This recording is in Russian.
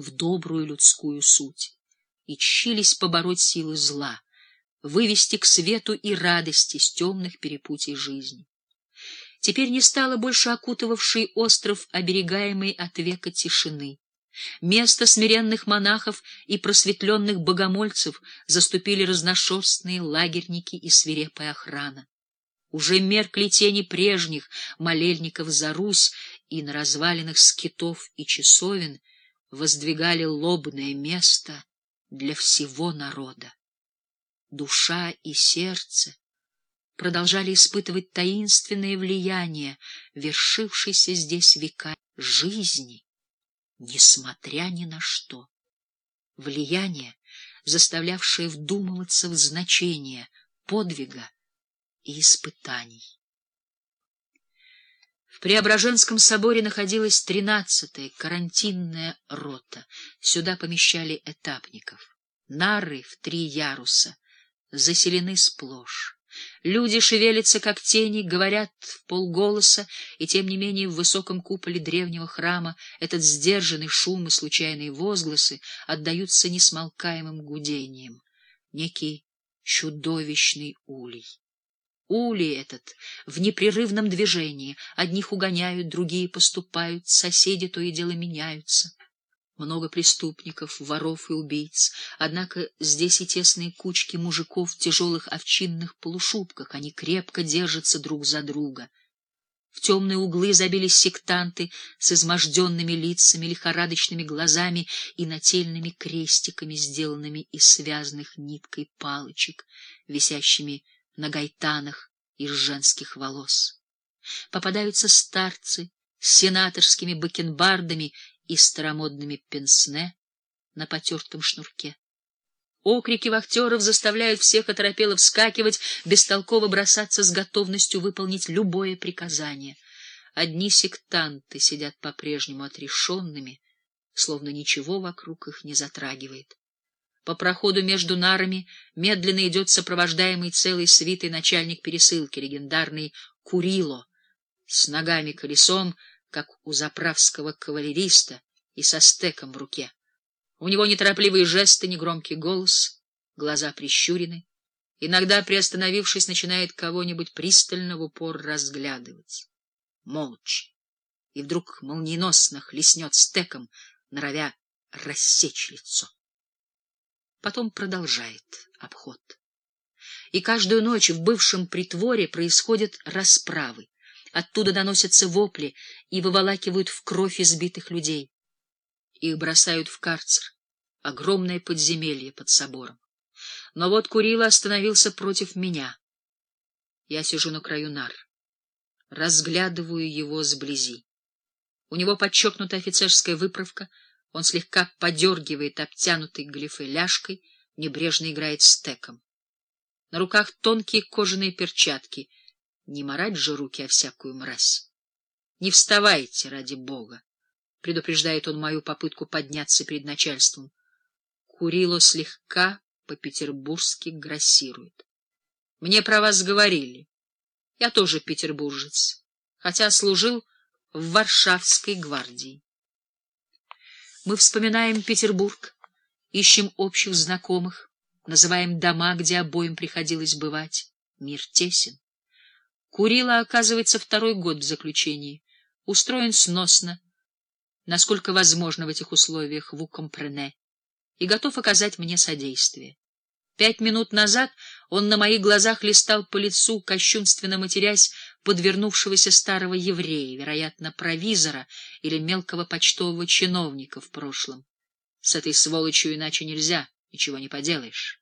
в добрую людскую суть и чились побороть силы зла, вывести к свету и радости с темных перепутий жизни. Теперь не стало больше окутывавшей остров, оберегаемой от века тишины. Место смиренных монахов и просветленных богомольцев заступили разношерстные лагерники и свирепая охрана. Уже меркли тени прежних молельников за Русь, и на развалинах скитов и часовен воздвигали лобное место для всего народа. Душа и сердце продолжали испытывать таинственное влияние, вершившейся здесь века жизни, несмотря ни на что. Влияние, заставлявшее вдумываться в значение подвига и испытаний. В Преображенском соборе находилась тринадцатая карантинная рота. Сюда помещали этапников. Нары в три яруса заселены сплошь. Люди шевелятся, как тени, говорят в полголоса, и тем не менее в высоком куполе древнего храма этот сдержанный шум и случайные возгласы отдаются несмолкаемым гудением. Некий чудовищный улей. Улей этот в непрерывном движении. Одних угоняют, другие поступают, соседи то и дело меняются много преступников, воров и убийц. Однако здесь и тесные кучки мужиков в тяжелых овчинных полушубках. Они крепко держатся друг за друга. В темные углы забились сектанты с изможденными лицами, лихорадочными глазами и нательными крестиками, сделанными из связанных ниткой палочек, висящими на гайтанах из женских волос. Попадаются старцы с сенаторскими бакенбардами и старомодными пенсне на потертом шнурке. Окрики вахтеров заставляют всех оторопело вскакивать, бестолково бросаться с готовностью выполнить любое приказание. Одни сектанты сидят по-прежнему отрешенными, словно ничего вокруг их не затрагивает. По проходу между нарами медленно идет сопровождаемый целой свитой начальник пересылки, легендарный Курило, с ногами колесом, как у заправского кавалериста и со стеком в руке. У него неторопливые жесты, негромкий голос, глаза прищурены. Иногда, приостановившись, начинает кого-нибудь пристально в упор разглядывать. Молча. И вдруг молниеносно хлестнет стеком, норовя рассечь лицо. Потом продолжает обход. И каждую ночь в бывшем притворе происходят расправы. Оттуда доносятся вопли и выволакивают в кровь избитых людей. Их бросают в карцер, огромное подземелье под собором. Но вот Курила остановился против меня. Я сижу на краю нар, разглядываю его сблизи. У него подчеркнута офицерская выправка, он слегка подергивает обтянутой глифой ляжкой, небрежно играет стеком. На руках тонкие кожаные перчатки — не марать же руки о всякую мразь. Не вставайте, ради бога, — предупреждает он мою попытку подняться перед начальством. Курило слегка по-петербургски грассирует. Мне про вас говорили. Я тоже петербуржец, хотя служил в Варшавской гвардии. Мы вспоминаем Петербург, ищем общих знакомых, называем дома, где обоим приходилось бывать. Мир тесен. Курила, оказывается, второй год в заключении. Устроен сносно, насколько возможно в этих условиях в Укомпрене, и готов оказать мне содействие. Пять минут назад он на моих глазах листал по лицу, кощунственно матерясь, подвернувшегося старого еврея, вероятно, провизора или мелкого почтового чиновника в прошлом. С этой сволочью иначе нельзя, ничего не поделаешь.